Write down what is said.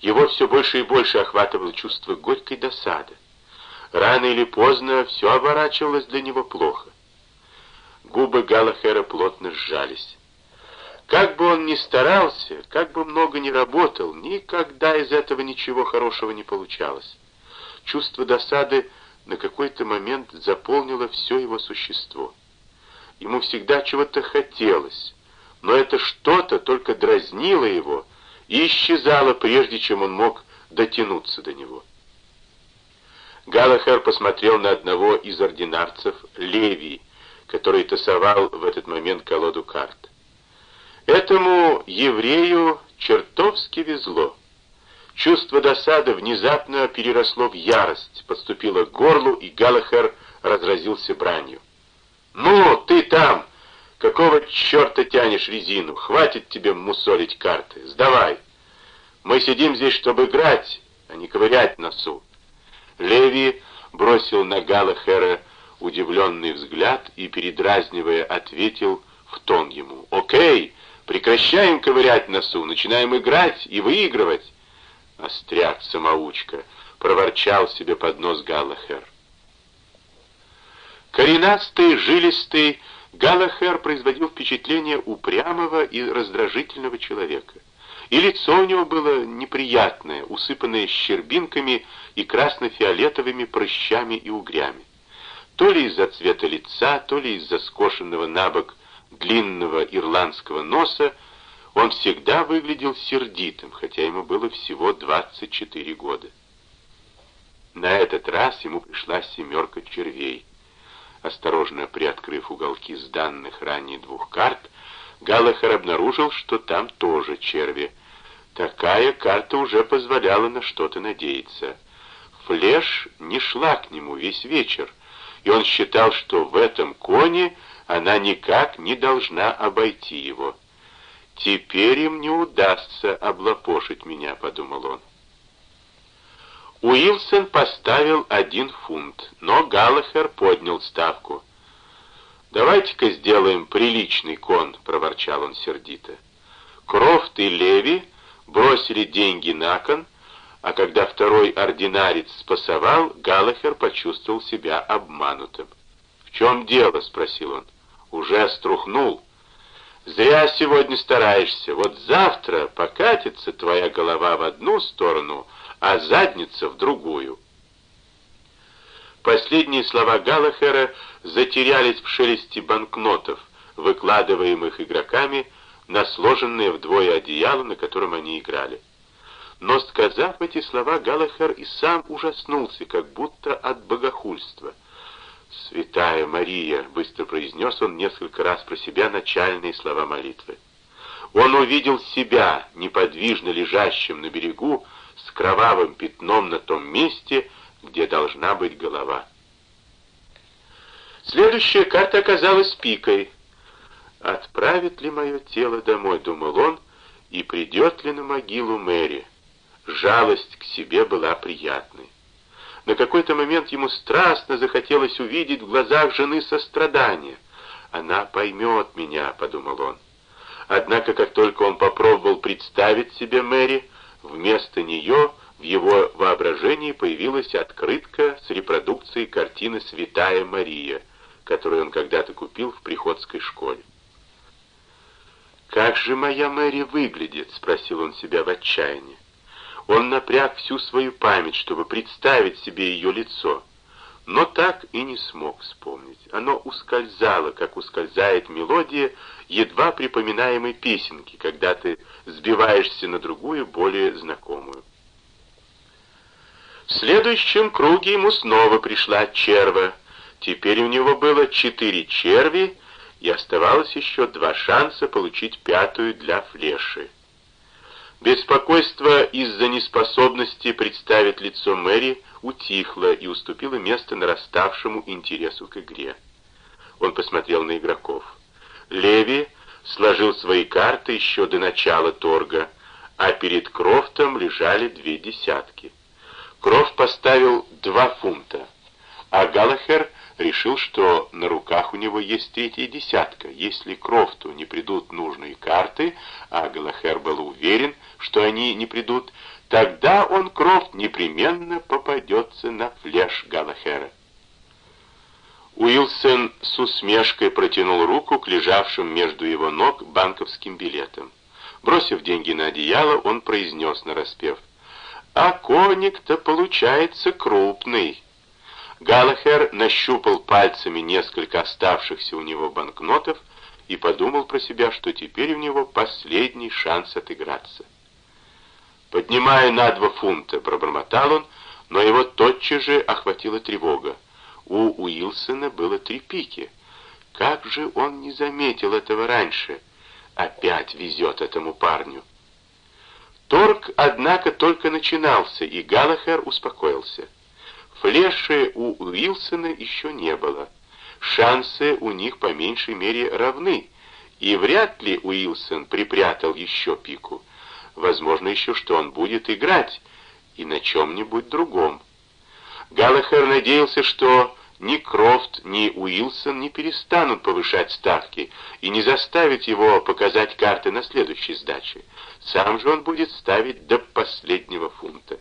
Его все больше и больше охватывало чувство горькой досады. Рано или поздно все оборачивалось для него плохо. Губы Галахера плотно сжались. Как бы он ни старался, как бы много ни работал, никогда из этого ничего хорошего не получалось. Чувство досады на какой-то момент заполнило все его существо. Ему всегда чего-то хотелось, но это что-то только дразнило его и исчезало, прежде чем он мог дотянуться до него. Галахер посмотрел на одного из ординарцев, Леви, который тасовал в этот момент колоду карт. Этому еврею чертовски везло. Чувство досады внезапно переросло в ярость, подступило к горлу, и Галахер разразился бранью. «Ну, ты там! Какого черта тянешь резину? Хватит тебе мусолить карты! Сдавай! Мы сидим здесь, чтобы играть, а не ковырять носу!» Леви бросил на Галахера удивленный взгляд и, передразнивая, ответил в тон ему. «Окей, прекращаем ковырять носу, начинаем играть и выигрывать!» «Остряк-самоучка!» — проворчал себе под нос Галлахер. Коренастый, жилистый, Галлахер производил впечатление упрямого и раздражительного человека. И лицо у него было неприятное, усыпанное щербинками и красно-фиолетовыми прыщами и угрями. То ли из-за цвета лица, то ли из-за скошенного набок длинного ирландского носа, он всегда выглядел сердитым, хотя ему было всего 24 года. На этот раз ему пришла семерка червей. Осторожно приоткрыв уголки сданных ранее двух карт, Галлахер обнаружил, что там тоже черви. Такая карта уже позволяла на что-то надеяться. Флеш не шла к нему весь вечер, и он считал, что в этом коне она никак не должна обойти его. «Теперь им не удастся облапошить меня», — подумал он. Уилсон поставил один фунт, но Галлахер поднял ставку. «Давайте-ка сделаем приличный кон», — проворчал он сердито. Крофт и Леви бросили деньги на кон, а когда второй ординарец спасовал, Галлахер почувствовал себя обманутым. «В чем дело?» — спросил он. «Уже струхнул». «Зря сегодня стараешься. Вот завтра покатится твоя голова в одну сторону, а задница в другую». Последние слова Галлахера затерялись в шелесте банкнотов, выкладываемых игроками на сложенное вдвое одеяло, на котором они играли. Но, сказав эти слова, Галахер и сам ужаснулся, как будто от богохульства. «Святая Мария!» — быстро произнес он несколько раз про себя начальные слова молитвы. Он увидел себя, неподвижно лежащим на берегу, с кровавым пятном на том месте, где должна быть голова. Следующая карта оказалась пикой. «Отправит ли мое тело домой?» — думал он, — «и придет ли на могилу Мэри?» Жалость к себе была приятной. На какой-то момент ему страстно захотелось увидеть в глазах жены сострадание. «Она поймет меня», — подумал он. Однако, как только он попробовал представить себе Мэри, вместо нее в его воображении появилась открытка с репродукцией картины «Святая Мария», которую он когда-то купил в приходской школе. «Как же моя Мэри выглядит?» — спросил он себя в отчаянии. Он напряг всю свою память, чтобы представить себе ее лицо, но так и не смог вспомнить. Оно ускользало, как ускользает мелодия едва припоминаемой песенки, когда ты сбиваешься на другую, более знакомую. В следующем круге ему снова пришла черва. Теперь у него было четыре черви, и оставалось еще два шанса получить пятую для флеши. Беспокойство из-за неспособности представить лицо Мэри утихло и уступило место нараставшему интересу к игре. Он посмотрел на игроков. Леви сложил свои карты еще до начала торга, а перед Крофтом лежали две десятки. Крофт поставил два фунта, а Галлахер решил, что на руках у него есть третья десятка. Если Крофту не придут нужные карты, а Галахер был уверен, что они не придут, Тогда он, Крофт, непременно попадется на флеш Галахера. Уилсон с усмешкой протянул руку к лежавшим между его ног банковским билетам. Бросив деньги на одеяло, он произнес нараспев. «А коник-то получается крупный». Галахер нащупал пальцами несколько оставшихся у него банкнотов и подумал про себя, что теперь у него последний шанс отыграться. «Поднимая на два фунта», — пробормотал он, но его тотчас же охватила тревога. У Уилсона было три пики. Как же он не заметил этого раньше? Опять везет этому парню. Торг, однако, только начинался, и Галлахер успокоился. Флеши у Уилсона еще не было. Шансы у них по меньшей мере равны, и вряд ли Уилсон припрятал еще пику. Возможно еще, что он будет играть, и на чем-нибудь другом. Галлахер надеялся, что ни Крофт, ни Уилсон не перестанут повышать ставки и не заставят его показать карты на следующей сдаче. Сам же он будет ставить до последнего фунта.